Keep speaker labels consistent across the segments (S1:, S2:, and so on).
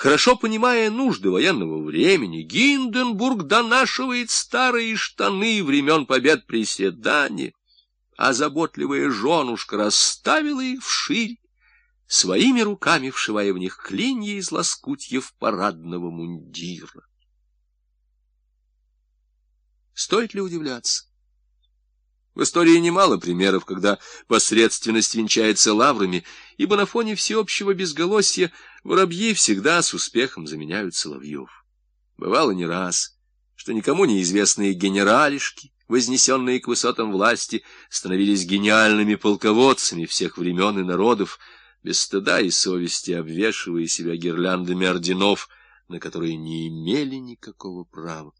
S1: Хорошо понимая нужды военного времени, Гинденбург донашивает старые штаны времен побед при Седане, а заботливая женушка расставила их вширь, своими руками вшивая в них клинья из лоскутьев парадного мундира. Стоит ли удивляться? В истории немало примеров, когда посредственность венчается лаврами, ибо на фоне всеобщего безголосья воробьи всегда с успехом заменяют соловьев. Бывало не раз, что никому неизвестные генералишки, вознесенные к высотам власти, становились гениальными полководцами всех времен и народов, без стыда и совести обвешивая себя гирляндами орденов, на которые не имели никакого права.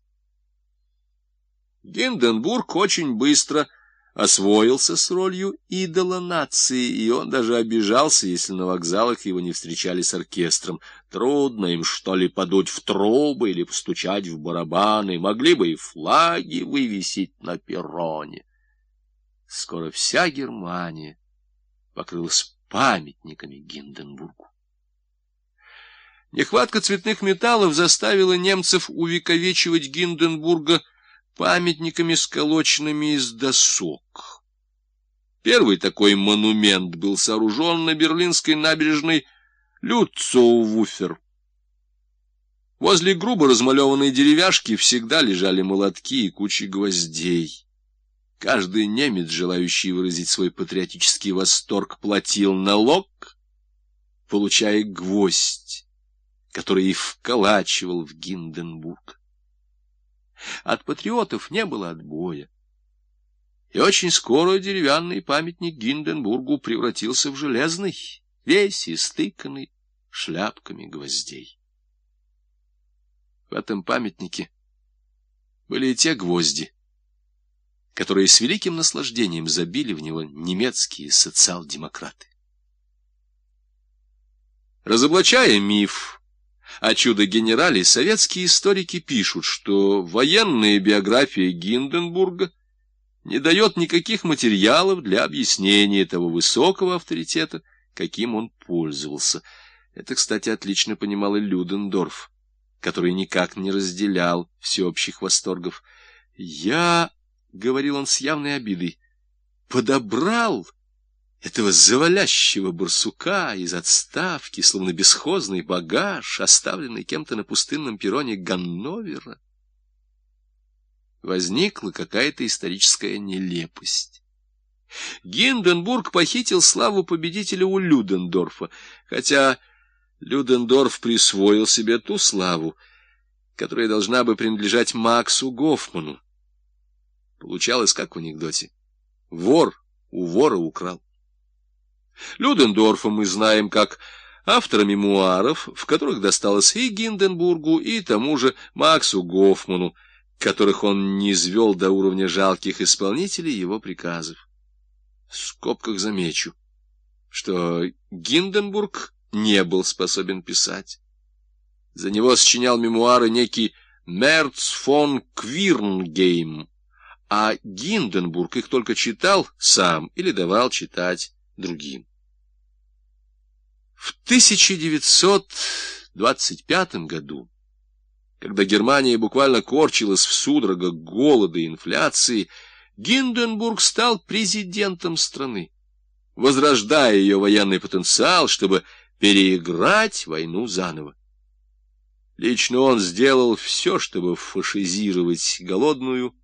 S1: Гинденбург очень быстро освоился с ролью идола нации, и он даже обижался, если на вокзалах его не встречали с оркестром. Трудно им, что ли, подуть в трубы или постучать в барабаны, могли бы и флаги вывесить на перроне. Скоро вся Германия покрылась памятниками Гинденбургу. Нехватка цветных металлов заставила немцев увековечивать Гинденбурга памятниками, сколоченными из досок. Первый такой монумент был сооружен на берлинской набережной Люцоувуфер. Возле грубо размалеванной деревяшки всегда лежали молотки и кучи гвоздей. Каждый немец, желающий выразить свой патриотический восторг, платил налог, получая гвоздь, который и вколачивал в Гинденбург. От патриотов не было отбоя. И очень скоро деревянный памятник Гинденбургу превратился в железный, весь истыканный шляпками гвоздей. В этом памятнике были и те гвозди, которые с великим наслаждением забили в него немецкие социал-демократы. Разоблачая миф о чудо-генерале советские историки пишут, что военная биография Гинденбурга не дает никаких материалов для объяснения того высокого авторитета, каким он пользовался. Это, кстати, отлично понимал и Людендорф, который никак не разделял всеобщих восторгов. «Я, — говорил он с явной обидой, — подобрал этого завалящего барсука из отставки, словно бесхозный багаж, оставленный кем-то на пустынном перроне Ганновера, возникла какая-то историческая нелепость. Гинденбург похитил славу победителя у Людендорфа, хотя Людендорф присвоил себе ту славу, которая должна бы принадлежать Максу Гофману. Получалось, как в анекдоте. Вор у вора украл. Людендорфа мы знаем как автора мемуаров, в которых досталось и Гинденбургу, и тому же Максу Гофману, которых он не извел до уровня жалких исполнителей его приказов. В скобках замечу, что Гинденбург не был способен писать. За него сочинял мемуары некий Мерц фон Квирнгейм, а Гинденбург их только читал сам или давал читать другим. В 1925 году, когда Германия буквально корчилась в судорогах голода и инфляции, Гинденбург стал президентом страны, возрождая ее военный потенциал, чтобы переиграть войну заново. Лично он сделал все, чтобы фашизировать голодную